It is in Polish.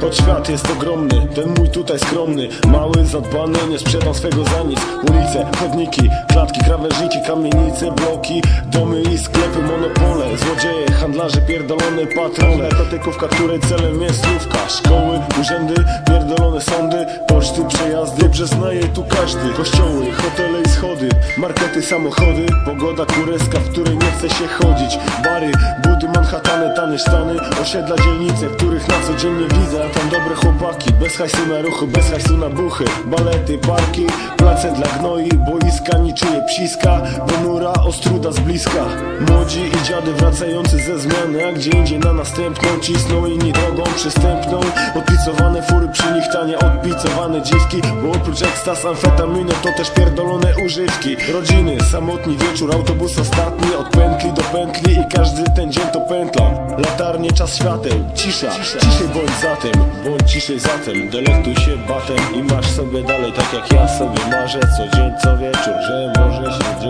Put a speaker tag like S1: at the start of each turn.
S1: choć świat jest ogromny Ten mój tutaj skromny, mały, zadbany Nie sprzedam swego za nic. Ulice, chodniki, klatki, krawężniki Kamienice, bloki, domy i sklepy Monopole, złodzieje, handlarze Pierdolone patrole, tatykówka, której celem jest słówka Szkoły, urzędy, pierdolone sądy Poczty, przejazdy, dobrze znaje tu każdy. Kościoły, hotele i schody Markety, samochody, pogoda kureska W której nie chce się chodzić. Bary, budy, Manhattany, tanie sztany. Osiedla, dzielnice, których na co dzień widzę Tam dobre chłopaki, bez hajsu na ruchy Bez hajsu na buchy, balety, parki Place dla gnoi, boiska, niczyje psiska Ponura, ostruda z bliska. Młodzi i dziady wracający ze zmiany A gdzie indziej na następną cisną inni drogą przystępną. Odpicowane fury przy nich tanie odpicowane dziwki Bo oprócz ekstas, amfetaminy to też pierdolone używki. Rodziny, samotni wieczór, autobus ostatni Od pętli do pętli i każdy ten dzień to pętla Latarnie, czas świateł, cisza, ciszej bądź zatem Bądź ciszej zatem, delektuj się batem I masz sobie dalej tak jak ja sobie marzę. Co dzień, co wieczór, że może się